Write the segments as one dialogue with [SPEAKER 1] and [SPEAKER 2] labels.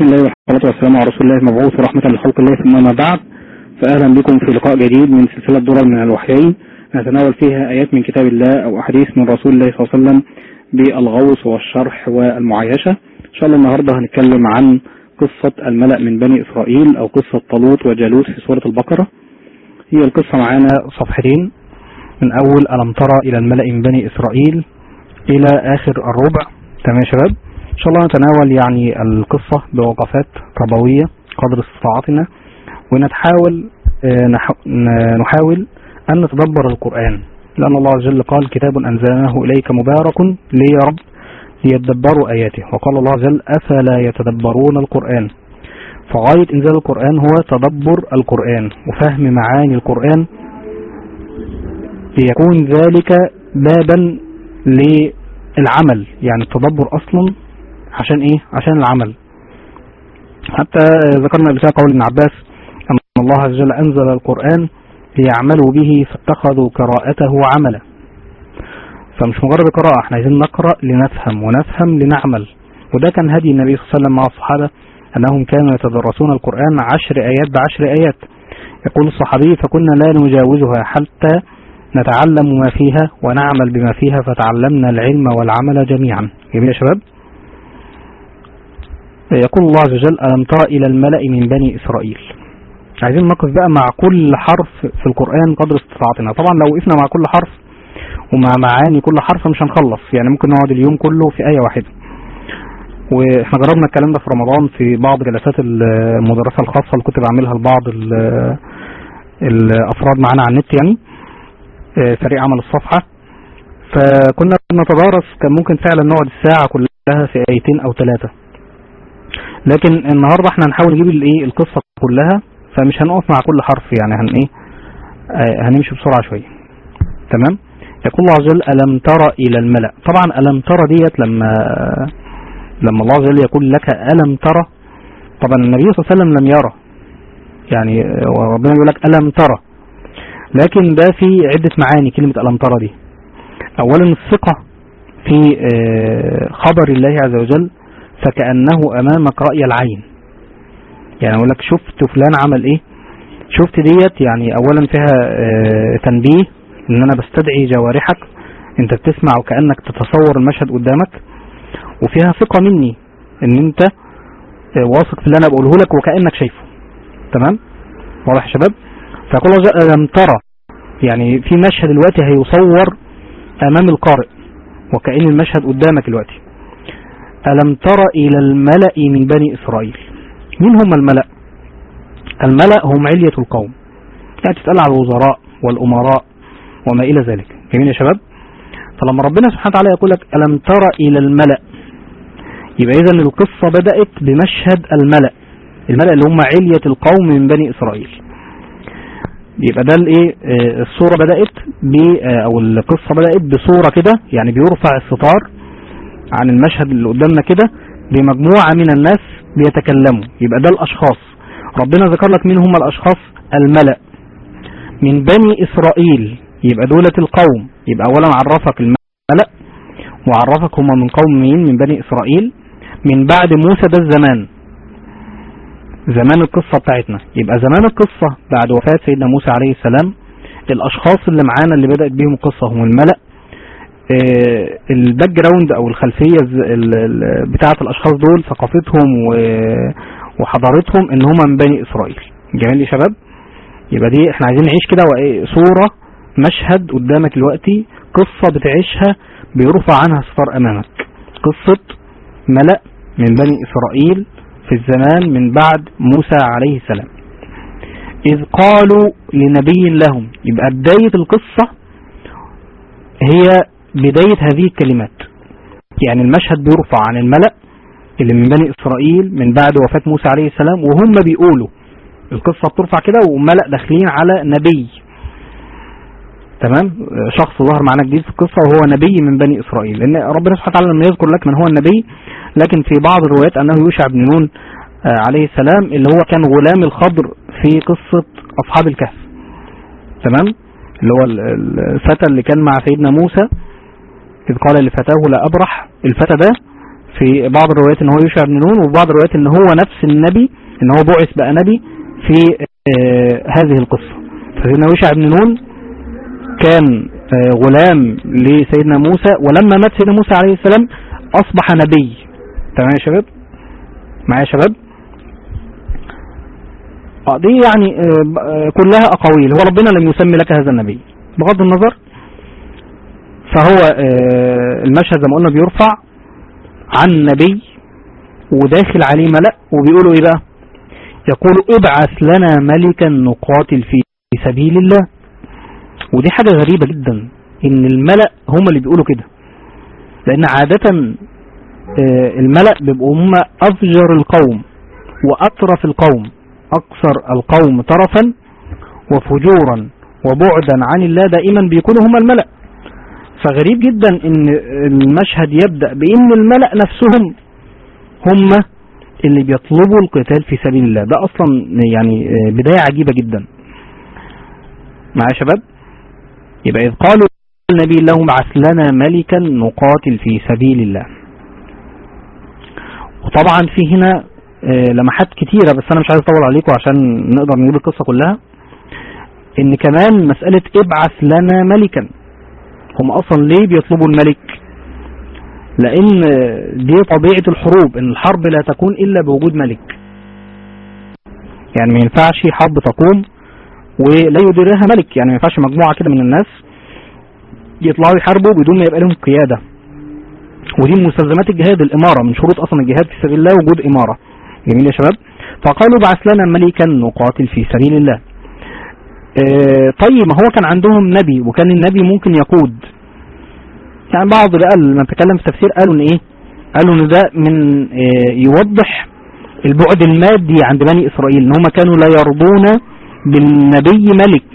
[SPEAKER 1] بسم الله والصلاة والسلام على رسول الله المبعوث رحمة لخلق الله ثم ما بعد. فأهلا بكم في لقاء جديد من سلسلة درر من الوحيين. نتناول فيها آيات من كتاب الله أو أحاديث من رسول الله صلى الله عليه وسلم بالغوص والشرح والمعايشة. إن شاء الله النهاردة هنتكلم عن قصة الملأ من بني إسرائيل أو قصة طالوت وجالوت في سورة البقرة. هي القصة معانا صفحتين. من أول ألم ترى إلى الملأ من بني إسرائيل إلى آخر الربع؟ تمام يا شباب؟ إن شاء الله نتناول يعني القصة بوقفات تربوية قدر استطاعتنا ونتحاول نحاول أن نتدبر القرآن. لأن الله عز وجل قال كتاب أنزلناه إليك مبارك لي رب ليتدبروا آياته. وقال الله عز وجل أفلا يتدبرون القرآن؟ فغاية إنزال القرآن هو تدبر القرآن وفهم معاني القرآن. ليكون ذلك بابا للعمل يعني التدبر أصلا عشان إيه؟ عشان العمل. حتى ذكرنا قبل قول ابن عباس أن الله عز وجل أنزل القرآن ليعملوا به فاتخذوا قراءته عملا. فمش مجرد قراءة إحنا عايزين نقرأ لنفهم ونفهم لنعمل. وده كان هدي النبي صلى الله عليه وسلم مع الصحابة أنهم كانوا يتدرسون القرآن عشر آيات بعشر آيات. يقول الصحابي فكنا لا نجاوزها حتى نتعلم ما فيها ونعمل بما فيها فتعلمنا العلم والعمل جميعا. جميل يا شباب؟ يقول الله عز وجل ألم ترى إلى الملأ من بني إسرائيل؟ عايزين نقف بقى مع كل حرف في القرآن قدر استطاعتنا. طبعا لو وقفنا مع كل حرف ومع معاني كل حرف مش هنخلص يعني ممكن نقعد اليوم كله في آية واحدة. وإحنا جربنا الكلام ده في رمضان في بعض جلسات المدرسة الخاصة اللي كنت بعملها لبعض الأفراد معانا على النت يعني فريق عمل الصفحة. فكنا نتدارس كان ممكن فعلا نقعد الساعة كلها في آيتين أو ثلاثة. لكن النهاردة إحنا هنحاول نجيب الايه القصة كلها فمش هنقف مع كل حرف يعني هن إيه آه هنمشي بسرعة شوية. تمام؟ يقول الله عز وجل ألم ترى إلى الملأ؟ طبعا ألم ترى ديت لما لما الله عز وجل يقول لك ألم ترى طبعا النبي صلى الله عليه وسلم لم يرى. يعني ربنا يقول لك ألم ترى لكن ده في عدة معاني كلمة ألم ترى دي. أولا الثقة في خبر الله عز وجل فكأنه أمامك رأي العين. يعني أقول لك شفت فلان عمل إيه؟ شفت ديت يعني أولا فيها تنبيه إن أنا بستدعي جوارحك أنت بتسمع وكأنك تتصور المشهد قدامك وفيها ثقة مني إن أنت واثق في اللي أنا بقوله لك وكأنك شايفه. تمام؟ واضح يا شباب؟ الله لم ترى؟ يعني في مشهد دلوقتي هيصور أمام القارئ وكأن المشهد قدامك دلوقتي. ألم ترى إلى الملأ من بني إسرائيل؟ مين هم الملأ؟ الملأ هم علية القوم. يعني تسأل على الوزراء والأمراء وما إلى ذلك. جميل يا شباب؟ فلما ربنا سبحانه وتعالى يقول لك ألم ترى إلى الملأ يبقى إذا القصة بدأت بمشهد الملأ الملأ اللي هم علية القوم من بني إسرائيل. يبقى ده الإيه؟ الصورة بدأت ب أو القصة بدأت بصورة كده يعني بيرفع الستار عن المشهد اللي قدامنا كده بمجموعة من الناس بيتكلموا. يبقى ده الأشخاص. ربنا ذكر لك مين هم الأشخاص؟ الملأ. من بني إسرائيل. يبقى دولة القوم. يبقى أولا عرفك الملأ وعرفك هم من قوم مين؟ من بني إسرائيل. من بعد موسى ده الزمان. زمان القصة بتاعتنا. يبقى زمان القصة بعد وفاة سيدنا موسى عليه السلام الأشخاص اللي معانا اللي بدأت بيهم القصة هم الملأ. ال background أو الخلفية بتاعة الأشخاص دول ثقافتهم وحضارتهم إن هم من بني إسرائيل. جميل يا شباب؟ يبقى دي إحنا عايزين نعيش كده صورة مشهد قدامك دلوقتي قصة بتعيشها بيرفع عنها ستار أمامك. قصة ملأ من بني إسرائيل في الزمان من بعد موسى عليه السلام. إذ قالوا لنبي لهم يبقى بداية القصة هي بداية هذه الكلمات. يعني المشهد بيرفع عن الملأ اللي من بني إسرائيل من بعد وفاة موسى عليه السلام وهم بيقولوا. القصة بترفع كده وملأ داخلين على نبي. تمام؟ شخص ظهر معنا جديد في القصة وهو نبي من بني إسرائيل. لأن ربنا سبحانه وتعالى لم يذكر لك من هو النبي لكن في بعض الروايات أنه يوشع بن نون عليه السلام اللي هو كان غلام الخضر في قصة أصحاب الكهف. تمام؟ اللي هو الفتى اللي كان مع سيدنا موسى. إذ قال لفتاه لا أبرح. الفتى ده في بعض الروايات ان هو يوشع بن نون وفي بعض الروايات ان هو نفس النبي ان هو بعث بقى نبي في آه هذه القصة. فسيدنا يوشع بن نون كان آه غلام لسيدنا موسى ولما مات سيدنا موسى عليه السلام أصبح نبي. تمام يا شباب؟ معايا يا شباب؟ آه دي يعني آه كلها أقاويل. هو ربنا لم يسمي لك هذا النبي. بغض النظر فهو المشهد زي ما قلنا بيرفع عن نبي وداخل عليه ملأ وبيقولوا إيه بقى؟ يقولوا ابعث لنا ملكا نقاتل في سبيل الله. ودي حاجة غريبة جدا إن الملأ هم اللي بيقولوا كده. لأن عادة الملأ بيبقوا هم أفجر القوم وأطرف القوم أكثر القوم طرفا وفجورا وبعدا عن الله دائما بيكونوا هم الملأ. فغريب جدا إن المشهد يبدأ بإن الملأ نفسهم هم اللي بيطلبوا القتال في سبيل الله. ده أصلا يعني بداية عجيبة جدا. مع شباب؟ يبقى إذ قالوا النبي لهم بعث لنا ملكا نقاتل في سبيل الله. وطبعا في هنا لمحات كتيرة بس أنا مش عايز أطول عليكم عشان نقدر نجيب القصة كلها. إن كمان مسألة ابعث لنا ملكا هم أصلا ليه بيطلبوا الملك؟ لأن دي طبيعة الحروب إن الحرب لا تكون إلا بوجود ملك. يعني ما ينفعش حرب تقوم ولا يديرها ملك. يعني ما ينفعش مجموعة كده من الناس يطلعوا يحاربوا بدون ما يبقى لهم قيادة. ودي من مستلزمات الجهاد الإمارة من شروط أصلا الجهاد في سبيل الله وجود إمارة. جميل يا شباب؟ فقالوا بعث لنا ملكا نقاتل في سبيل الله. طيب ما هو كان عندهم نبي وكان النبي ممكن يقود. يعني بعض بقى لما تكلم في التفسير قالوا إن إيه؟ قالوا إن ده من آه يوضح البعد المادي عند بني إسرائيل إن هم كانوا لا يرضون بالنبي ملك.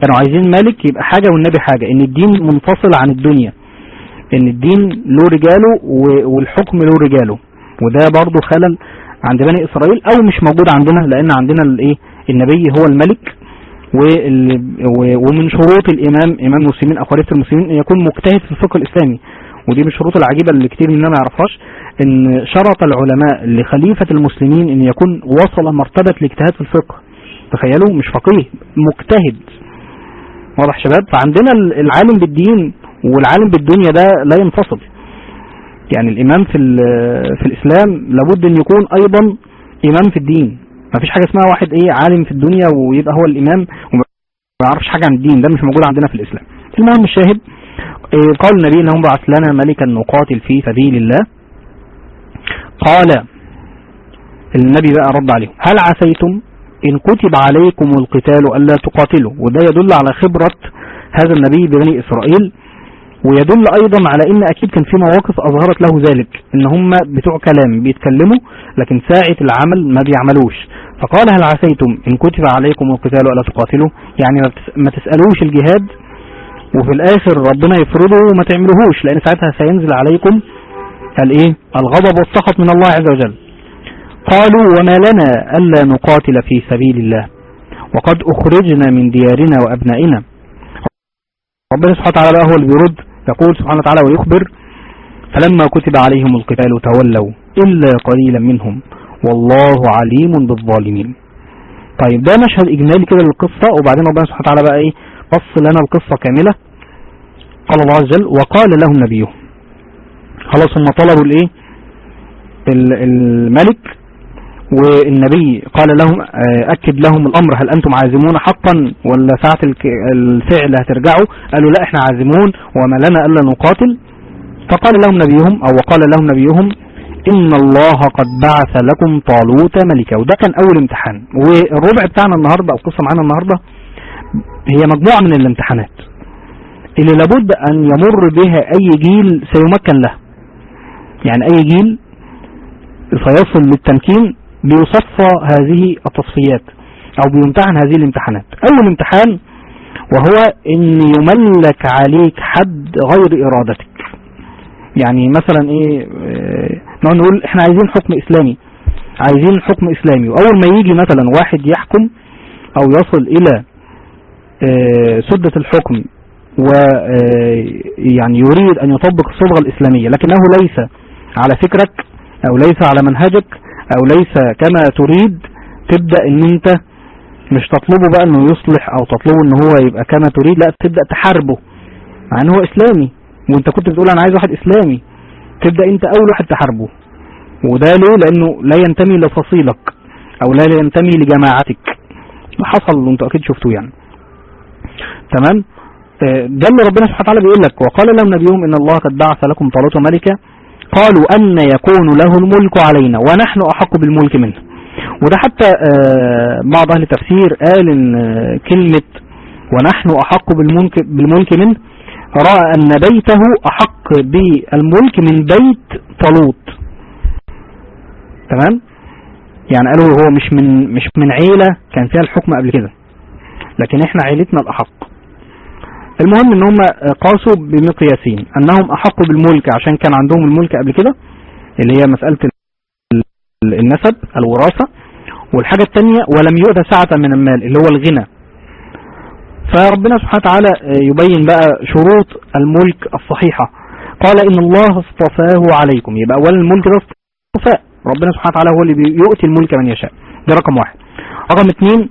[SPEAKER 1] كانوا عايزين ملك يبقى حاجة والنبي حاجة إن الدين منفصل عن الدنيا إن الدين له رجاله والحكم له رجاله. وده برضو خلل عند بني إسرائيل أو مش موجود عندنا لأن عندنا الإيه؟ النبي هو الملك. ومن شروط الإمام إمام المسلمين أو خليفه المسلمين أن يكون مجتهد في الفقه الإسلامي. ودي من الشروط العجيبة اللي كتير مننا ما يعرفهاش إن شرط العلماء لخليفة المسلمين إن يكون وصل مرتبة الاجتهاد في الفقه. تخيلوا مش فقيه مجتهد. واضح شباب؟ فعندنا العالم بالدين والعالم بالدنيا ده لا ينفصل. يعني الإمام في في الإسلام لابد أن يكون أيضا إمام في الدين. ما فيش حاجة اسمها واحد إيه عالم في الدنيا ويبقى هو الإمام وما يعرفش حاجة عن الدين. ده مش موجود عندنا في الإسلام. المهم الشاهد إيه قال النبي إنهم بعث لنا ملكا نقاتل في سبيل الله. قال النبي بقى رد عليهم هل عسيتم إن كتب عليكم القتال ألا تقاتلوا؟ وده يدل على خبرة هذا النبي ببني إسرائيل. ويدل أيضا على إن أكيد كان في مواقف أظهرت له ذلك إن هم بتوع كلام بيتكلموا لكن ساعة العمل ما بيعملوش. فقال هل عسيتم؟ إن كتب عليكم القتال الا تقاتلوا؟ يعني ما تسألوش الجهاد وفي الآخر ربنا يفرضه وما تعملوهوش لأن ساعتها سينزل عليكم الإيه؟ الغضب والسخط من الله عز وجل. قالوا وما لنا ألا نقاتل في سبيل الله وقد أخرجنا من ديارنا وأبنائنا. ربنا سبحانه وتعالى هو اللي بيرد يقول سبحانه وتعالى ويخبر فلما كتب عليهم القتال تولوا إلا قليلا منهم والله عليم بالظالمين. طيب ده مشهد إجمالي كده للقصة وبعدين ربنا سبحانه وتعالى بقى إيه قص لنا القصة كاملة. قال الله عز وجل وقال لهم نبيهم خلاص هم طلبوا الإيه؟ الملك والنبي قال لهم أكد لهم الأمر هل أنتم عازمون حقا ولا ساعة الفعل هترجعوا؟ قالوا لا إحنا عازمون وما لنا ألا نقاتل. فقال لهم نبيهم أو وقال لهم نبيهم إن الله قد بعث لكم طالوت ملكا. وده كان أول امتحان. والربع بتاعنا النهاردة أو القصة معانا النهاردة هي مجموعة من الامتحانات. اللي لابد أن يمر بها أي جيل سيمكن له. يعني أي جيل سيصل للتمكين بيصفى هذه التصفيات أو بيمتحن هذه الامتحانات. أول امتحان وهو إن يملك عليك حد غير إرادتك. يعني مثلا إيه نقعد نقول إحنا عايزين حكم إسلامي عايزين حكم إسلامي. وأول ما يجي مثلا واحد يحكم أو يصل إلى سدة الحكم و يعني يريد أن يطبق الصبغة الإسلامية لكنه ليس على فكرك أو ليس على منهجك أو ليس كما تريد تبدأ إن أنت مش تطلبه بقى إنه يصلح أو تطلبه إن هو يبقى كما تريد لأ تبدأ تحاربه. مع إن هو إسلامي. وأنت كنت بتقول أنا عايز واحد إسلامي. تبدأ أنت أول واحد تحاربه. وده ليه؟ لأنه لا ينتمي لفصيلك أو لا ينتمي لجماعتك. حصل وانتوا أكيد شفتوه يعني. تمام؟ آه، ده اللي ربنا سبحانه وتعالى بيقول لك وقال لهم نبيهم إن الله قد بعث لكم طالوت ملكا قالوا أن يكون له الملك علينا ونحن أحق بالملك منه. وده حتى آه، بعض أهل التفسير قال إن آه، كلمة ونحن أحق بالملك, بالملك منه رأى أن بيته أحق بالملك من بيت طالوت. تمام؟ يعني قالوا هو مش من مش من عيلة كان فيها الحكم قبل كده. لكن إحنا عيلتنا الأحق. المهم إن هم قاسوا بمقياسين أنهم احقوا بالملك عشان كان عندهم الملك قبل كده اللي هي مسألة النسب الوراثة. والحاجة الثانية ولم يؤتى سعة من المال اللي هو الغنى. فربنا سبحانه وتعالى يبين بقى شروط الملك الصحيحة. قال إن الله اصطفاه عليكم يبقى اولا الملك ده اصطفاء ربنا سبحانه وتعالى هو اللي يؤتي الملك من يشاء. ده رقم واحد. رقم اثنين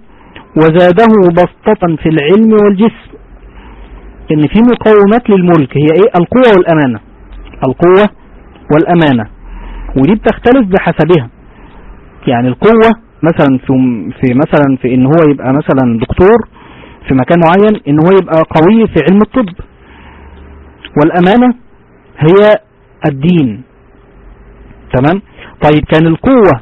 [SPEAKER 1] وزاده بسطة في العلم والجسم. إن في مقومات للملك هي إيه؟ القوة والأمانة. القوة والأمانة. ودي بتختلف بحسبها. يعني القوة مثلا في, في مثلا في إن هو يبقى مثلا دكتور في مكان معين إن هو يبقى قوي في علم الطب. والأمانة هي الدين. تمام؟ طيب كان القوة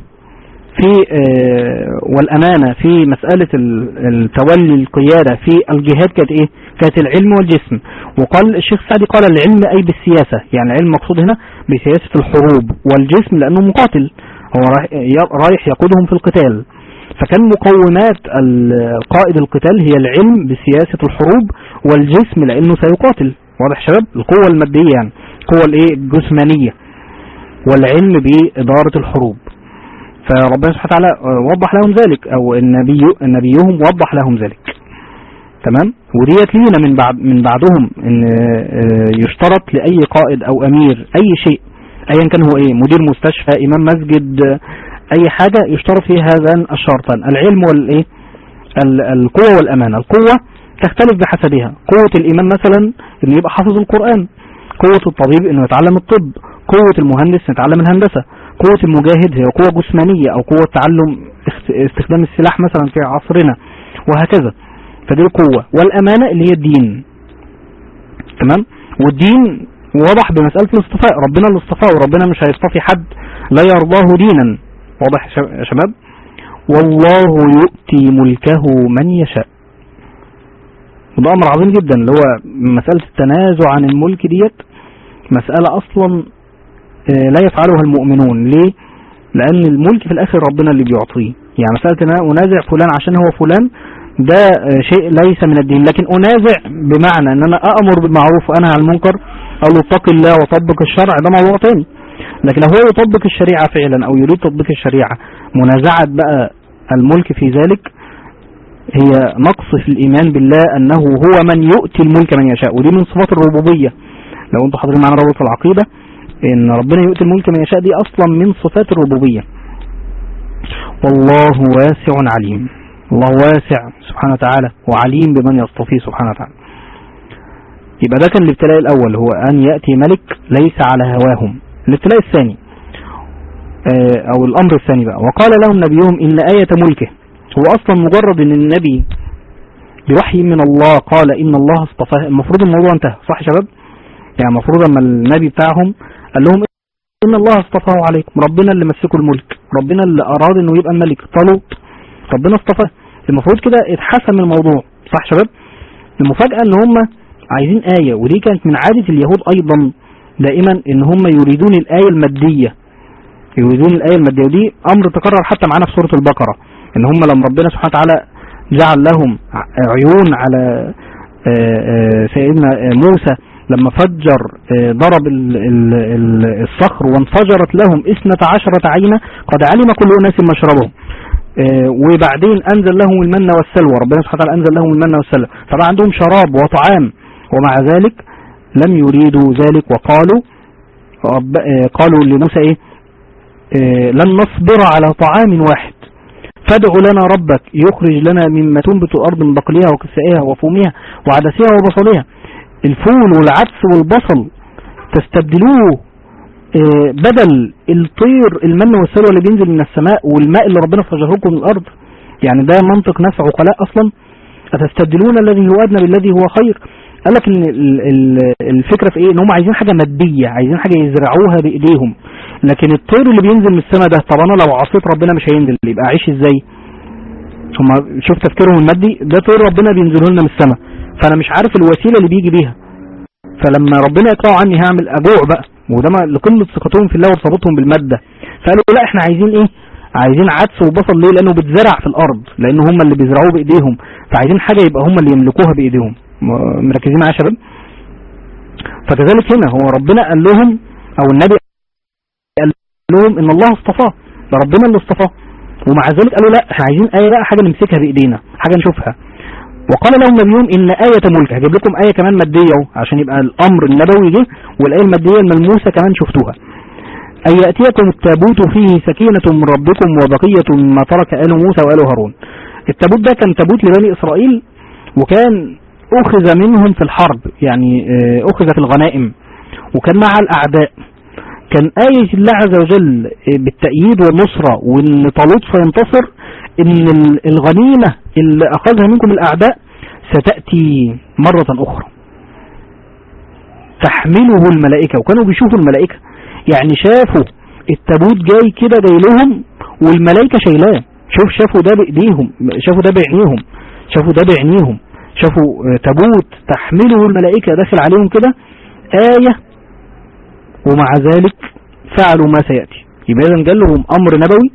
[SPEAKER 1] في آه، والأمانة في مسألة التولي القيادة في الجهاد كانت إيه؟ كانت العلم والجسم. وقال الشيخ سعدي قال العلم أي بالسياسة. يعني العلم مقصود هنا بسياسة الحروب والجسم لأنه مقاتل. هو رايح يقودهم في القتال. فكان مقومات قائد القتال هي العلم بسياسة الحروب والجسم لأنه سيقاتل. واضح شباب؟ القوة المادية يعني. القوة الإيه؟ الجسمانية. والعلم بإدارة الحروب. فربنا سبحانه وتعالى وضح لهم ذلك أو النبي نبيهم وضح لهم ذلك. تمام؟ وديت لينا من بعد من بعدهم إن آه، يشترط لأي قائد أو أمير أي شيء ايا كان هو إيه مدير مستشفى إمام مسجد أي حاجة يشترط فيه هذان الشرطان. العلم والايه القوة والأمانة. القوة تختلف بحسبها. قوة الايمان مثلا إنه يبقى حافظ القرآن. قوة الطبيب إنه يتعلم الطب. قوة المهندس يتعلم الهندسة. قوة المجاهد هي قوة جسمانية أو قوة تعلم استخدام السلاح مثلا في عصرنا. وهكذا. فدي القوة والأمانة اللي هي الدين. تمام؟ والدين واضح بمسألة الاصطفاء ربنا اللي اصطفاه وربنا مش هيصطفي حد لا يرضاه دينا. واضح يا شباب؟ والله يؤتي ملكه من يشاء. وده أمر عظيم جدا اللي هو مسألة التنازع عن الملك ديت مسألة أصلا آه، لا يفعلها المؤمنون. ليه؟ لأن الملك في الآخر ربنا اللي بيعطيه. يعني مسألة إن أنا أنازع فلان عشان هو فلان ده شيء ليس من الدين. لكن أنازع بمعنى أن أنا أأمر بالمعروف وأنا عن المنكر أو اتق الله وطبق الشرع ده موضوع تاني. لكن لو هو يطبق الشريعة فعلا أو يريد تطبيق الشريعة منازعة بقى الملك في ذلك هي نقص في الإيمان بالله أنه هو من يؤتي الملك من يشاء. ودي من صفات الربوبية. لو أنتم حاضرين معنا رابط العقيدة إن ربنا يؤتي الملك من يشاء دي أصلا من صفات الربوبية. والله واسع عليم. الله واسع سبحانه وتعالى وعليم بمن يصطفيه سبحانه وتعالى. يبقى ده كان الابتلاء الأول هو أن يأتي ملك ليس على هواهم. الابتلاء الثاني آه، أو الأمر الثاني بقى. وقال لهم نبيهم إن آية ملكه. هو أصلا مجرد إن النبي بوحي من الله قال إن الله اصطفاه. المفروض الموضوع انتهى صح يا شباب؟ يعني المفروض أما النبي بتاعهم قال لهم إن الله اصطفاه عليكم ربنا اللي مسكوا الملك ربنا اللي أراد إنه يبقى الملك. طالوت ربنا اصطفاه المفروض كده اتحسم الموضوع صح شباب؟ المفاجأة إن هم عايزين آية ودي كانت من عادة اليهود أيضا دائما إن هم يريدون الآية المادية. يريدون الآية المادية ودي أمر تكرر حتى معانا في سورة البقرة. إن هم لما ربنا سبحانه وتعالى جعل لهم عيون على آه، آه، سيدنا موسى لما فجر آه، ضرب الصخر وانفجرت لهم اثنة عشرة عينة قد علم كل أناس مشربهم وبعدين أنزل لهم المن والسلوى. ربنا سبحانه وتعالى أنزل لهم المن والسلوى. طبعا عندهم شراب وطعام ومع ذلك لم يريدوا ذلك وقالوا قالوا لموسى إيه؟ لن نصبر على طعام واحد. فادع لنا ربك يخرج لنا مما تنبت الأرض من بقلها وكسائها وفومها وعدسها وبصلها. الفول والعدس والبصل تستبدلوه. آه، بدل الطير المن والسلوى اللي بينزل من السماء والماء اللي ربنا فجره لكم من الأرض يعني ده منطق ناس عقلاء أصلا. أتستبدلون الذي هو أدنى بالذي هو خير؟ قال لك إن الفكرة في إيه؟ إن هم عايزين حاجة مادية عايزين حاجة يزرعوها بإيديهم. لكن الطير اللي بينزل من السماء ده طب أنا لو عصيت ربنا مش هينزل يبقى أعيش إزاي؟ هم شوف تفكيرهم المادي ده طير ربنا بينزله لنا من السماء. فأنا مش عارف الوسيلة اللي بيجي بيها. فلما ربنا يقطعوا عني هعمل أجوع بقى. وده لقلة ثقتهم في الله وارتباطهم بالمادة. فقالوا لا إحنا عايزين إيه؟ عايزين عدس وبصل. ليه؟ لأنه بتزرع في الأرض. لأن هم اللي بيزرعوه بإيديهم. فعايزين حاجة يبقى هم اللي يملكوها بإيديهم. مركزين معايا يا شباب؟ فكذلك هنا هو ربنا قال لهم أو النبي قال لهم إن الله اصطفاه. ده ربنا اللي اصطفاه. ومع ذلك قالوا لا إحنا عايزين إيه بقى حاجة نمسكها بإيدينا حاجة نشوفها. وقال لهم نبيهم إن آية ملك هجيب لكم آية كمان مادية عشان يبقى الأمر النبوي جه والآية المادية الملموسة كمان شفتوها. أن يأتيكم التابوت فيه سكينة من ربكم وبقية ما ترك آل موسى وآل هارون. التابوت ده كان تابوت لبني إسرائيل وكان أخذ منهم في الحرب يعني آه، أخذ في الغنائم وكان مع الأعداء. كان آية الله عز وجل بالتأييد والنصرة وإن طالوت سينتصر إن الغنيمة اللي أخذها منكم الأعداء ستأتي مرة أخرى. تحمله الملائكة. وكانوا بيشوفوا الملائكة. يعني شافوا التابوت جاي كده جاي لهم والملائكة شايلاه. شوف شافوا ده بإيديهم شافوا ده بعينيهم شافوا ده بعينيهم شافوا تابوت. تحمله الملائكة داخل عليهم كده. آية ومع ذلك فعلوا ما سيأتي. يبقى إذن قال لهم أمر نبوي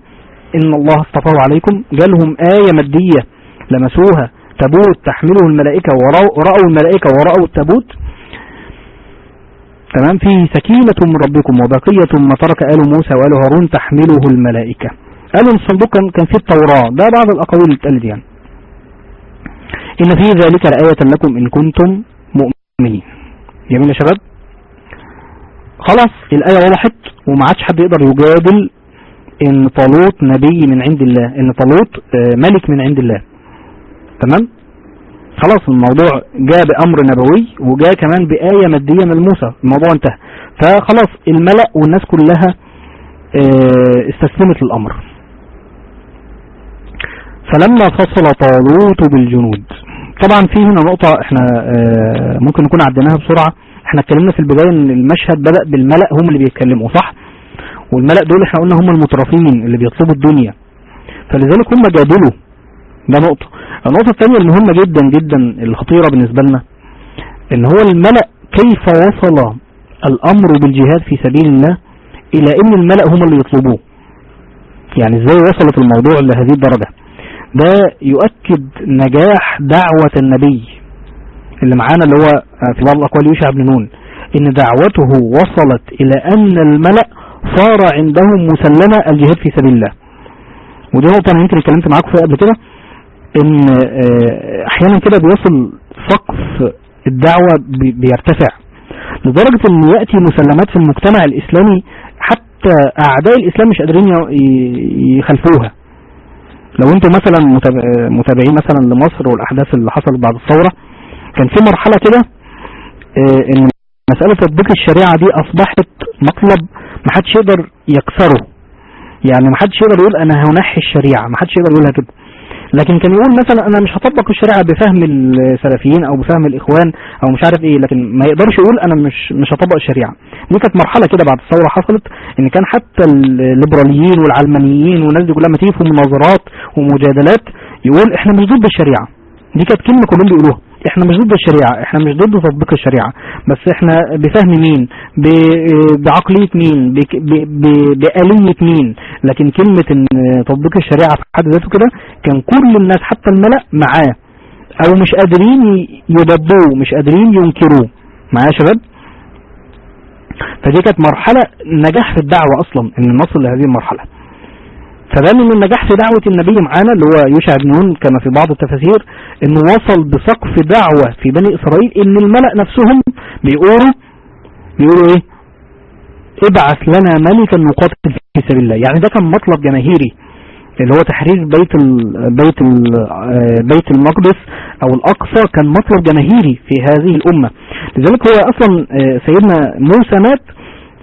[SPEAKER 1] إن الله اصطفاه عليكم. جالهم آية مادية لمسوها تابوت تحمله الملائكة ورأوا الملائكة ورأوا التابوت. تمام؟ فيه سكينة من ربكم وبقية ما ترك آل موسى وآل هارون تحمله الملائكة. قالوا الصندوق كان في التوراة. ده بعض الأقاويل اللي اتقالت يعني. إن في ذلك لآية لكم إن كنتم مؤمنين. جميل يا شباب؟ خلاص الآية وضحت وما عادش حد يقدر يجادل إن طالوت نبي من عند الله إن طالوت آه، ملك من عند الله. تمام؟ خلاص الموضوع جاء بأمر نبوي وجاء كمان بآية مادية ملموسة الموضوع انتهى. فخلاص الملأ والناس كلها آه، استسلمت للأمر. فلما فصل طالوت بالجنود. طبعا في هنا نقطة إحنا آه ممكن نكون عديناها بسرعة. إحنا اتكلمنا في البداية ان المشهد بدأ بالملأ هم اللي بيتكلموا صح؟ والملأ دول إحنا قلنا هم المترفين اللي بيطلبوا الدنيا. فلذلك هم جادلوا. ده نقطة. النقطة الثانية المهمة جدا جدا الخطيرة بالنسبة لنا ان هو الملأ كيف وصل الأمر بالجهاد في سبيل الله إلى إن الملأ هم اللي يطلبوه. يعني إزاي وصلت الموضوع لهذه الدرجة؟ ده يؤكد نجاح دعوة النبي. اللي معانا اللي هو في بعض الأقوال يوشع بن نون إن دعوته وصلت إلى أن الملأ صار عندهم مسلمة الجهاد في سبيل الله. ودي نقطة أنا يمكن اتكلمت معاكم فيها قبل كده إن آه، أحيانا كده بيصل سقف الدعوة بيرتفع. لدرجة إن يأتي مسلمات في المجتمع الإسلامي حتى أعداء الإسلام مش قادرين يخلفوها. لو أنتم مثلا متابعين مثلا لمصر والأحداث اللي حصلت بعد الثورة كان في مرحلة كده آه إن مسألة تطبيق الشريعة دي أصبحت مطلب ما حدش يقدر يكسره. يعني ما حدش يقدر يقول أنا هنحي الشريعة ما حدش يقدر يقولها كده. لكن كان يقول مثلا أنا مش هطبق الشريعة بفهم السلفيين أو بفهم الإخوان أو مش عارف إيه لكن ما يقدرش يقول أنا مش مش هطبق الشريعة. دي كانت مرحلة كده بعد الثورة حصلت إن كان حتى الليبراليين والعلمانيين والناس دي كلها ما تيجي في مناظرات ومجادلات يقول إحنا مش ضد الشريعة. دي كانت كلمة كلهم بيقولوها. إحنا مش ضد الشريعة إحنا مش ضد تطبيق الشريعة بس إحنا بفهم مين بعقلية مين بآلية مين. لكن كلمة إن تطبيق الشريعة في حد ذاته كده كان كل الناس حتى الملأ معاه أو مش قادرين يضبوه مش قادرين ينكروه. معايا يا شباب؟ فدي كانت مرحلة نجاح في الدعوة أصلا إن نصل لهذه المرحلة. فده من النجاح في دعوة النبي معانا اللي هو يوشع بن نون كما في بعض التفاسير إنه وصل بسقف دعوة في بني إسرائيل إن الملأ نفسهم بيقولوا بيقولوا إيه؟ ابعث لنا ملكا نقاتل في سبيل الله. يعني ده كان مطلب جماهيري اللي هو تحرير بيت ال بيت ال بيت المقدس أو الأقصى كان مطلب جماهيري في هذه الأمة. لذلك هو أصلا سيدنا موسى مات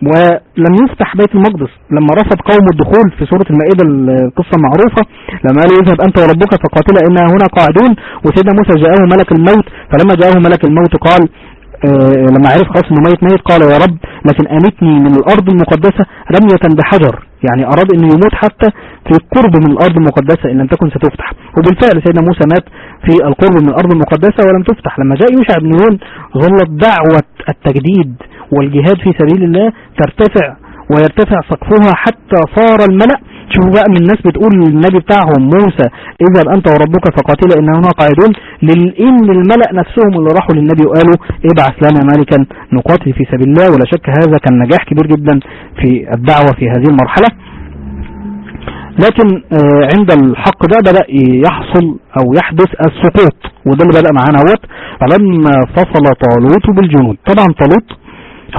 [SPEAKER 1] ولم يفتح بيت المقدس. لما رفض قوم الدخول في سورة المائدة القصة المعروفة لما قالوا يذهب أنت وربك فقاتلا إنا هنا قاعدون وسيدنا موسى جاءه ملك الموت. فلما جاءه ملك الموت قال آه لما عرف إنه ميت ميت قال يا رب لكن امتني من الأرض المقدسة رمية بحجر. يعني أراد إنه يموت حتى في القرب من الأرض المقدسة إن لم تكن ستفتح. وبالفعل سيدنا موسى مات في القرب من الأرض المقدسة ولم تفتح. لما جاء يوشع بن نون ظلت دعوة التجديد والجهاد في سبيل الله ترتفع ويرتفع سقفها حتى صار الملأ. شوفوا بقى من الناس بتقول للنبي بتاعهم موسى إذهب أنت وربك فقاتلا ان هنا قاعدون. لأن الملأ نفسهم اللي راحوا للنبي وقالوا ابعث لنا ملكا نقاتل في سبيل الله. ولا شك هذا كان نجاح كبير جدا في الدعوة في هذه المرحلة. لكن عند الحق ده بدأ يحصل أو يحدث السقوط وده اللي بدأ معانا أهوت. فلما فصل طالوت بالجنود. طبعا طالوت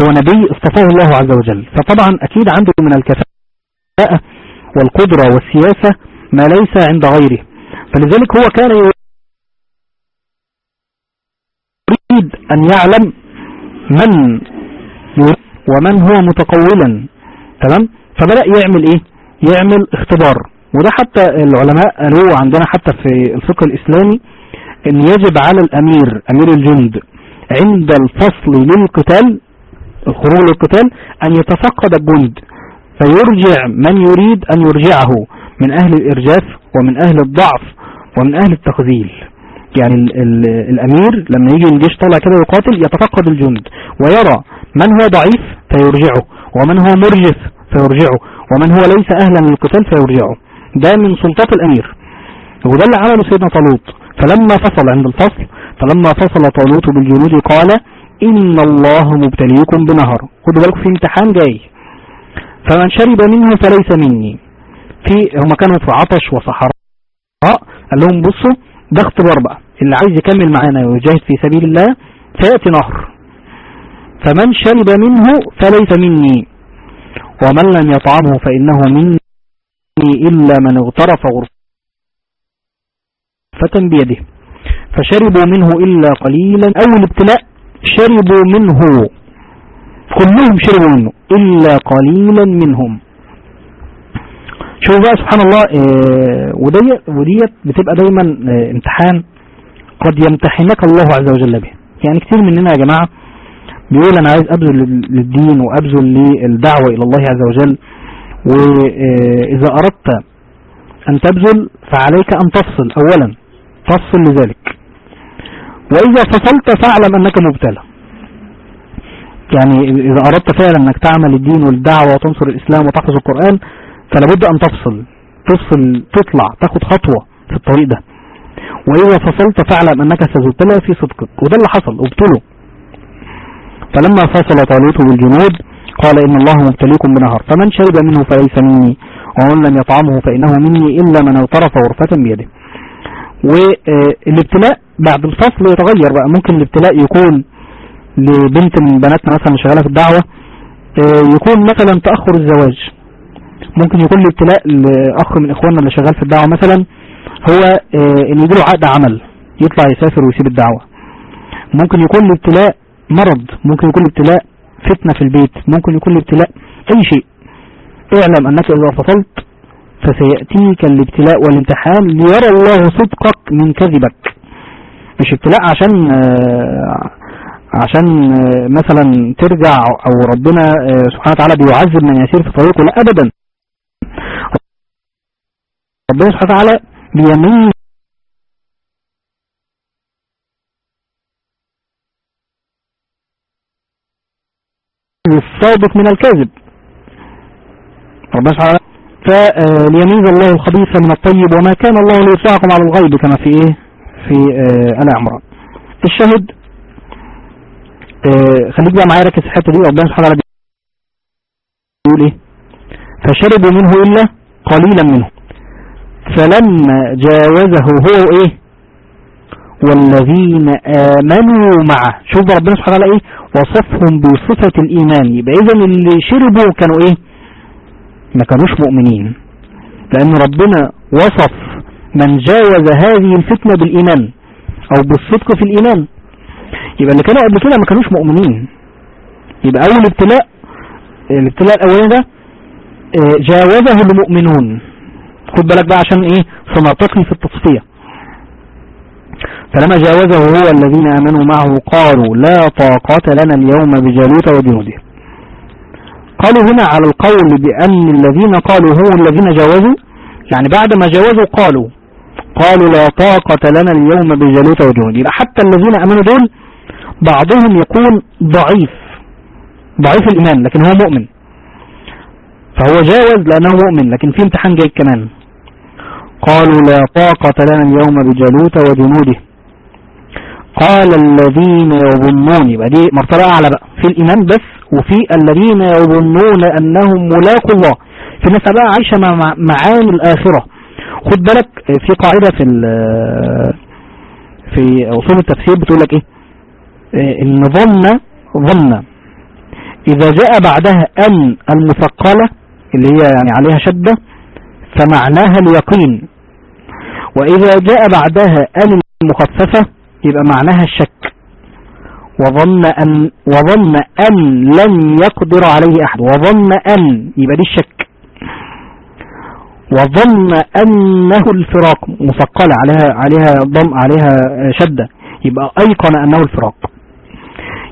[SPEAKER 1] هو نبي اصطفاه الله عز وجل. فطبعا أكيد عنده من الكفاءة والقدرة والسياسة ما ليس عند غيره. فلذلك هو كان يريد أن يعلم من ومن هو متقولا. تمام؟ فبدأ يعمل إيه؟ يعمل اختبار. وده حتى العلماء قالوا عندنا حتى في الفقه الإسلامي إن يجب على الأمير أمير الجند عند الفصل للقتال الخروج للقتال أن يتفقد الجند فيرجع من يريد أن يرجعه من أهل الإرجاف ومن أهل الضعف ومن أهل التخذيل. يعني ال ال الأمير لما يجي الجيش طالع كده يقاتل يتفقد الجند ويرى من هو ضعيف فيرجعه ومن هو مرجف فيرجعه ومن هو ليس أهلا للقتال فيرجعه. ده من سلطات الأمير. وده اللي عمله سيدنا طالوت. فلما فصل عند الفصل فلما فصل طالوت بالجنود قال إن الله مبتليكم بنهر. خدوا بالكم في امتحان جاي. فمن شرب منه فليس مني. في هم كانوا في عطش وصحراء. قال لهم بصوا ده اختبار بقى. اللي عايز يكمل معانا ويجاهد في سبيل الله فيأتي نهر. فمن شرب منه فليس مني. ومن لم يطعمه فإنه مني إلا من اغترف غرفة بيده. فشربوا منه إلا قليلا. أول ابتلاء شربوا منه. كلهم شربوا منه إلا قليلا منهم. شوف بقى سبحان الله آه وديت وديت بتبقى دايما آه امتحان قد يمتحنك الله عز وجل به. يعني كتير مننا يا جماعة بيقول أنا عايز أبذل للدين وأبذل للدعوة إلى الله عز وجل واذا أردت أن تبذل فعليك أن تفصل اولا. تفصل لذلك. وإذا فصلت فاعلم أنك مبتلى. يعني إذا أردت فعلا أنك تعمل الدين والدعوة وتنصر الإسلام وتحفظ القرآن فلابد أن تفصل تفصل تطلع تاخد خطوة في الطريق ده. وإذا فصلت فاعلم أنك ستبتلى في صدقك. وده اللي حصل ابتلوا فلما فصل طالوت بالجنود قال إن الله مبتليكم بنهر فمن شرب منه فليس مني ومن لم يطعمه فإنه مني إلا من اغترف غرفة بيده. والابتلاء بعد الفصل يتغير بقى. ممكن الابتلاء يكون لبنت من بناتنا مثلا شغالة في الدعوة يكون مثلا تأخر الزواج. ممكن يكون الابتلاء لأخ من إخواننا اللي شغال في الدعوة مثلا هو إن يجيله عقد عمل يطلع يسافر ويسيب الدعوة. ممكن يكون الابتلاء مرض ممكن يكون الابتلاء فتنة في البيت ممكن يكون الابتلاء أي شيء. اعلم أنك إذا فصلت فسيأتيك الابتلاء والامتحان ليرى الله صدقك من كذبك. مش ابتلاء عشان عشان مثلا ترجع أو ربنا سبحانه وتعالى بيعذب من يسير في طريقه. لا ابدا. ربنا سبحانه وتعالى بيميز الصادق من الكاذب. ربنا سبحانه وتعالى فليميز الله الخبيث من الطيب وما كان الله ليطلعكم على الغيب كما في إيه؟ في آه آل عمران. الشاهد آه خليك بقى معايا ركز الحتة دي ربنا سبحانه وتعالى بيقول إيه؟ فشربوا منه إلا قليلا منه. فلما جاوزه هو إيه؟ والذين آمنوا معه. شوف ربنا سبحانه وتعالى إيه؟ وصفهم بصفة الإيمان. يبقى إذا اللي شربوا كانوا إيه؟ ما كانوش مؤمنين. لأن ربنا وصف من جاوز هذه الفتنة بالإيمان أو بالصدق في الإيمان. يبقى اللي كانوا قبل كده ما كانوش مؤمنين. يبقى أول ابتلاء الابتلاء الأولاني ده آه، جاوزه المؤمنون. خد بالك بقى عشان إيه؟ سنعتقي في التصفية. فلما جاوزه هو الذين آمنوا معه قالوا لا طاقة لنا اليوم بجالوت وجنوده قالوا هنا على القول بأن الذين قالوا هم الذين جاوزوا يعني بعد ما جاوزوا قالوا قالوا لا طاقة لنا اليوم بجالوت وجنوده يبقى حتى الذين آمنوا دول بعضهم يكون ضعيف ضعيف الإيمان لكن هو مؤمن. فهو جاوز لأنه مؤمن لكن في امتحان جاي كمان. قالوا لا طاقة لنا اليوم بجالوت وجنوده. قال الذين يظنون يبقى دي مرتبة أعلى بقى. في الإيمان بس وفي الذين يظنون أنهم ملاقوا الله. في الناس بقى عايشة مع معاني الآخرة. خد بالك في قاعدة في في أصول التفسير بتقول لك إيه؟ إن ظن ظن. إذا جاء بعدها أن المثقلة اللي هي يعني عليها شدة فمعناها اليقين. وإذا جاء بعدها أن المخففة يبقى معناها الشك. وظن أن وظن أن لن يقدر عليه أحد. وظن أن يبقى دي الشك. وظن أنه الفراق مثقلة عليها عليها ضم عليها شدة. يبقى أيقن أنه الفراق.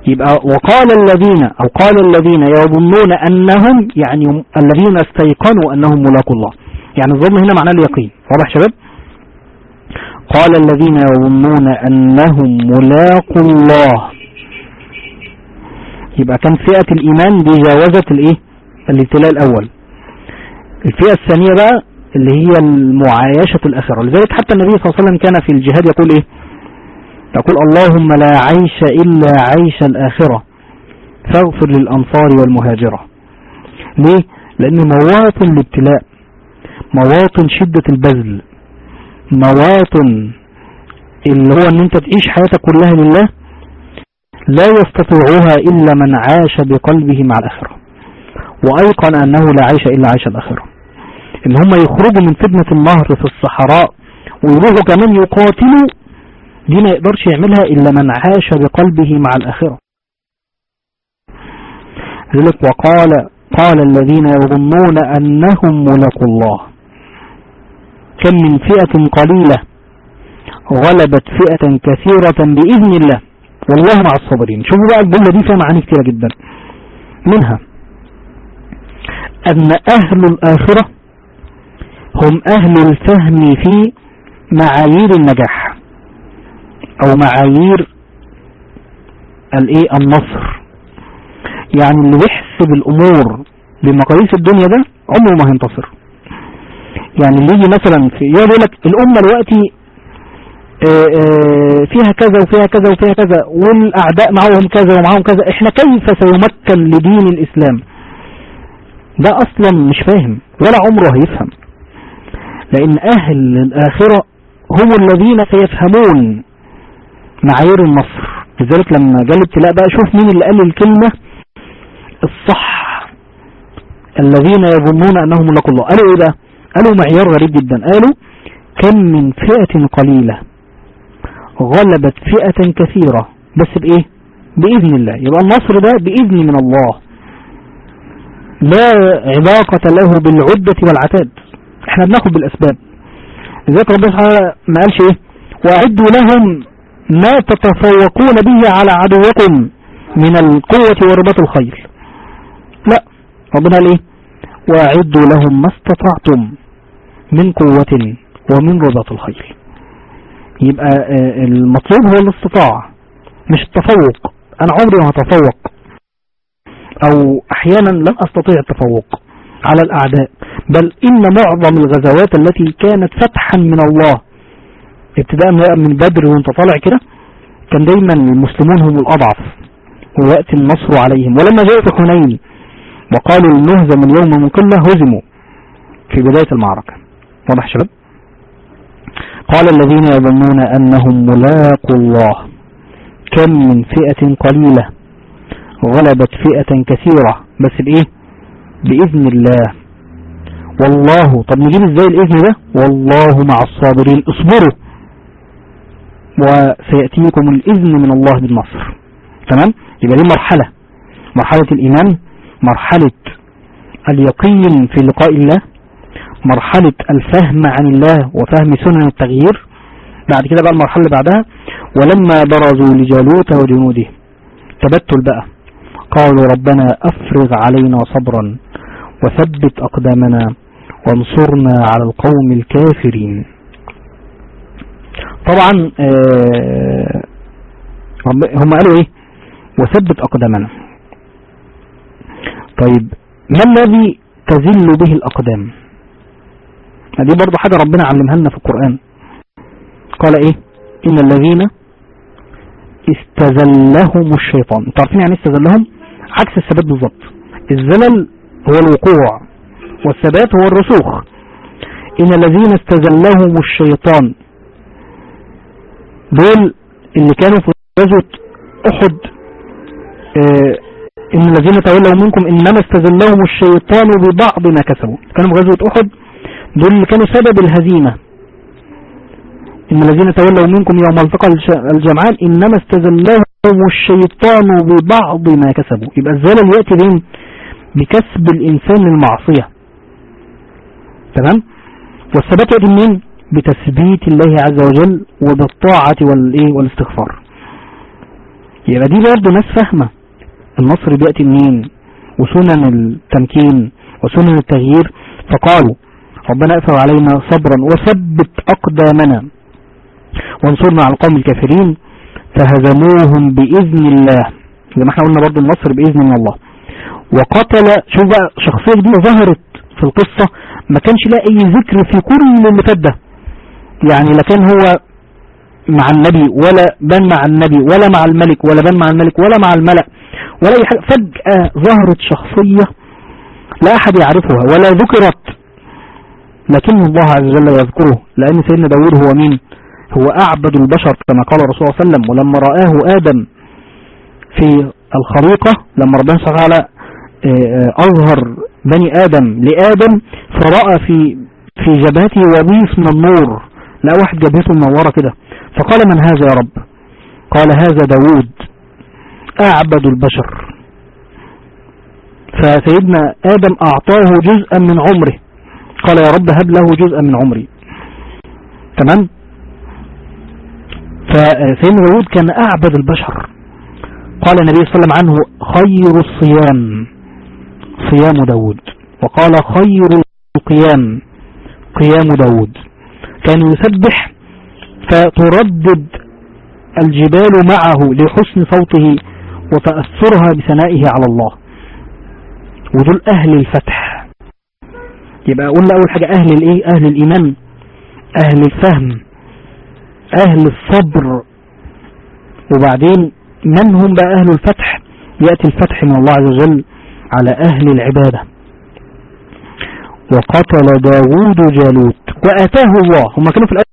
[SPEAKER 1] يبقى وقال الذين أو قال الذين يظنون أنهم يعني الذين استيقنوا أنهم ملاقوا الله. يعني الظن هنا معناه اليقين. واضح شباب؟ قال الذين يظنون أنهم ملاقوا الله. يبقى كان فئة الإيمان دي جاوزت الإيه؟ الابتلاء الأول. الفئة الثانية بقى اللي هي المعايشة الآخرة لذلك حتى النبي صلى الله عليه وسلم كان في الجهاد يقول إيه؟ يقول اللهم لا عيش إلا عيش الآخرة. فاغفر للأنصار والمهاجرة. ليه؟ لأن مواطن الابتلاء مواطن شدة البذل مواطن اللي هو إن أنت تعيش حياتك كلها لله لا يستطيعها إلا من عاش بقلبه مع الآخرة. وأيقن أنه لا عيش إلا عيش الآخرة. إن هم يخرجوا من فتنة النهر في الصحراء ويروحوا كمان يقاتلوا دي ما يقدرش يعملها إلا من عاش بقلبه مع الآخرة. ذلك وقال قال الذين يظنون أنهم ملقوا الله. كم من فئة قليلة غلبت فئة كثيرة بإذن الله. والله مع الصابرين. شوفوا بقى الجملة دي فيها معاني كثيرة جدا. منها أن أهل الآخرة هم أهل الفهم في معايير النجاح أو معايير الإيه؟ النصر. يعني اللي بيحسب الأمور بمقاييس الدنيا ده عمره ما هينتصر. يعني اللي يجي مثلا في يقول لك الأمة دلوقتي فيها كذا وفيها كذا وفيها كذا والأعداء معهم كذا ومعهم كذا إحنا كيف سيمكن لدين الإسلام؟ ده أصلا مش فاهم ولا عمره هيفهم. لأن أهل الآخرة هم الذين سيفهمون معايير النصر. لذلك لما جاء الابتلاء بقى شوف مين اللي قال الكلمة الصح الذين يظنون أنهم لقوا الله. قالوا إيه ده؟ قالوا معيار غريب جدا. قالوا كم من فئة قليلة. غلبت فئة كثيرة. بس بإيه؟ بإذن الله. يبقى النصر ده بإذن من الله. لا علاقة له بالعدة والعتاد. إحنا بناخد بالأسباب. لذلك ربنا سبحانه ما قالش إيه؟ وأعدوا لهم ما تتفوقون به على عدوكم من القوة ورباط الخيل لا. ربنا قال إيه؟ وأعدوا لهم ما استطعتم من قوة ومن رباط الخيل يبقى المطلوب هو الاستطاعة مش التفوق. أنا عمري ما هتفوق. أو أحيانا لن أستطيع التفوق على الأعداء. بل إن معظم الغزوات التي كانت فتحا من الله ابتداء من بدر وأنت طالع كده كان دايما المسلمون هم الأضعف. ويأتي النصر عليهم. ولما جاء في حنين وقالوا المهزم اليوم من قلة هزموا في بداية المعركة. واضح شباب؟ قال الذين يظنون أنهم ملاقوا الله. كم من فئة قليلة غلبت فئة كثيرة. بس بايه بإذن الله. والله طب نجيب إزاي الإذن ده؟ والله مع الصابرين. اصبروا وسيأتيكم الإذن من الله بالنصر. تمام؟ يبقى دي مرحلة. مرحلة الإيمان مرحلة اليقين في لقاء الله. مرحلة الفهم عن الله وفهم سنن التغيير. بعد كده بقى المرحلة اللي بعدها ولما برزوا لجالوت وجنوده تبتل بقى. قالوا ربنا أفرغ علينا صبرا وثبت أقدامنا وانصرنا على القوم الكافرين. طبعا آه هم قالوا إيه؟ وثبت أقدامنا. طيب ما الذي تزل به الأقدام؟ هذه برضو حاجة ربنا علمها لنا في القرآن. قال إيه؟ إن الذين استزلهم الشيطان. أنتوا عارفين يعني استزلهم عكس الثبات بالظبط. الزلل هو الوقوع والثبات هو الرسوخ. إن الذين استزلهم الشيطان. دول اللي كانوا في غزوة أحد. آه إن الذين تولوا منكم إنما استزلهم الشيطان ببعض ما كسبوا. كانوا في غزوة أحد دول اللي كانوا سبب الهزيمة. إن الذين تولوا منكم يوم التقى الجمعان إنما استزلهم الشيطان ببعض ما كسبوا. يبقى الزلل يأتي بين؟ بكسب الإنسان للمعصية. تمام؟ والثبات يأتي منين؟ بتثبيت الله عز وجل وبالطاعة والإيه؟ والاستغفار. يبقى دي برضه ناس فاهمة. النصر بيأتي منين؟ وسنن التمكين وسنن التغيير. فقالوا ربنا اقفل علينا صبرا وثبت أقدامنا. وانصرنا على القوم الكافرين. فهزموهم بإذن الله. زي ما إحنا قلنا برضو النصر بإذن من الله. وقتل شوف بقى شخصية دي ظهرت في القصة. ما كانش لها أي ذكر في كل ده يعني لا كان هو مع النبي ولا بان مع النبي ولا مع الملك ولا بان مع الملك ولا مع الملأ ولا أي حاجة. فجأة ظهرت شخصية لا أحد يعرفها ولا ذكرت. لكن الله عز وجل يذكره لأن سيدنا داود هو مين؟ هو أعبد البشر كما قال الرسول صلى الله عليه وسلم ولما رآه آدم في الخريقة لما ربنا سبحانه وتعالى أظهر بني آدم لآدم فرأى في في جبهته وميس من النور لا واحد جبهته منورة كده. فقال من هذا يا رب؟ قال هذا داود أعبد البشر. فسيدنا آدم أعطاه جزءا من عمره. قال يا رب هب له جزءا من عمري. تمام؟ فسيدنا داود كان أعبد البشر. قال النبي صلى الله عليه وسلم عنه خير الصيام. صيام داود. وقال خير القيام. قيام داود. كان يسبح فتردد الجبال معه لحسن صوته وتأثرها بثنائه على الله. ودول أهل الفتح. يبقى قلنا أول حاجة أهل الإيه؟ أهل الإيمان. أهل الفهم. أهل الصبر. وبعدين من هم بقى أهل الفتح؟ يأتي الفتح من الله عز وجل على أهل العبادة. وقتل داوود جالوت. وآتاه الله. هم كانوا في الآية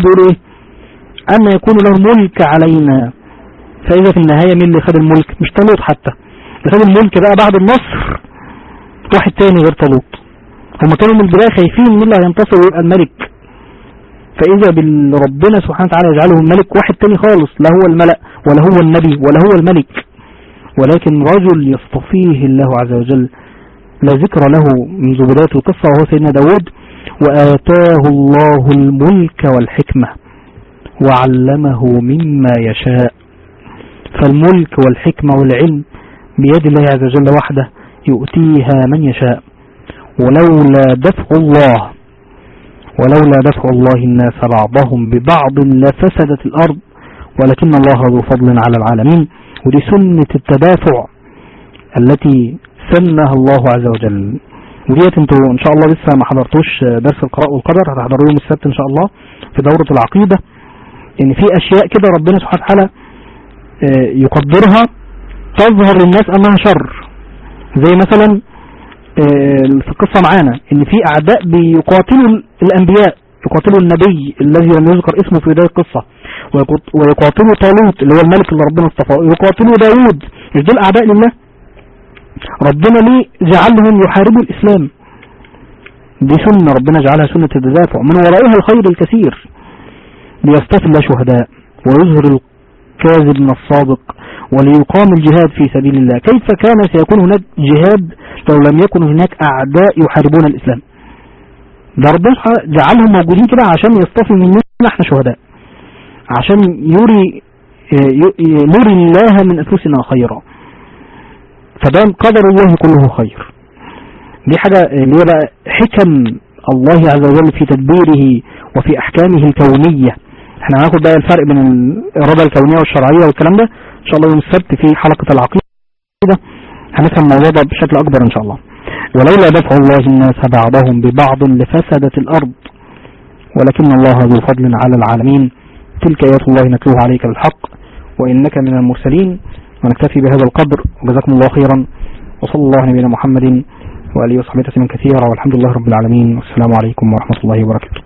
[SPEAKER 1] بيقولوا إيه؟ أن يكون له ملك علينا. فإذا في النهاية مين اللي خد الملك؟ مش طالوت حتى. اللي خد الملك بقى بعد النصر. واحد تاني غير طالوت هم كانوا من البداية خايفين مين اللي هينتصر ويبقى الملك. فإذا ربنا سبحانه وتعالى يجعله الملك واحد تاني خالص لا هو الملأ ولا هو النبي ولا هو الملك. ولكن رجل يصطفيه الله عز وجل. لا ذكر له منذ بداية القصة وهو سيدنا داود وآتاه الله الملك والحكمة وعلمه مما يشاء. فالملك والحكمة والعلم بيد الله عز وجل وحده يؤتيها من يشاء. ولولا دفع الله ولولا دفع الله الناس بعضهم ببعض لفسدت الأرض ولكن الله ذو فضل على العالمين. ودي سنة التدافع التي سنها الله عز وجل. وديت أنتوا إن شاء الله لسه ما حضرتوش درس القراء والقدر هتحضروا يوم السبت إن شاء الله في دورة العقيدة. إن في أشياء كده ربنا سبحانه وتعالى يقدرها تظهر للناس أنها شر. زي مثلا في القصة معانا إن في أعداء بيقاتلوا الأنبياء يقاتلوا النبي الذي لم يذكر اسمه في بداية القصة. ويقاتلوا طالوت اللي هو الملك اللي ربنا اصطفاه. ويقاتلوا داوود. مش دول أعداء لله؟ ربنا ليه جعلهم يحاربوا الإسلام؟ دي سنة ربنا جعلها سنة التدافع من ورائها الخير الكثير ليستفل شهداء ويظهر الكاذب من الصادق. وليقام الجهاد في سبيل الله. كيف كان سيكون هناك جهاد لو لم يكن هناك أعداء يحاربون الإسلام؟ ده ربنا جعلهم موجودين كده عشان يصطفي مننا إحنا شهداء. عشان يري نري الله من أنفسنا خيرا. فده قدر الله كله خير. دي حاجة اللي هي بقى حكم الله عز وجل في تدبيره وفي أحكامه الكونية. إحنا هناخد بقى الفرق بين الإرادة الكونية والشرعية والكلام ده. إن شاء الله يوم السبت في حلقة العقيدة. هنفهم الموضوع ده بشكل أكبر إن شاء الله. ولولا دفع الله الناس بعضهم ببعض لفسدت الأرض. ولكن الله ذو فضل على العالمين. تلك آيات الله نتلوها عليك بالحق. وإنك من المرسلين. ونكتفي بهذا القدر. وجزاكم الله خيرا. وصلى الله على نبينا محمد. وآله وصحبه تسليما كثيرا. والحمد لله رب العالمين. والسلام عليكم ورحمة الله وبركاته.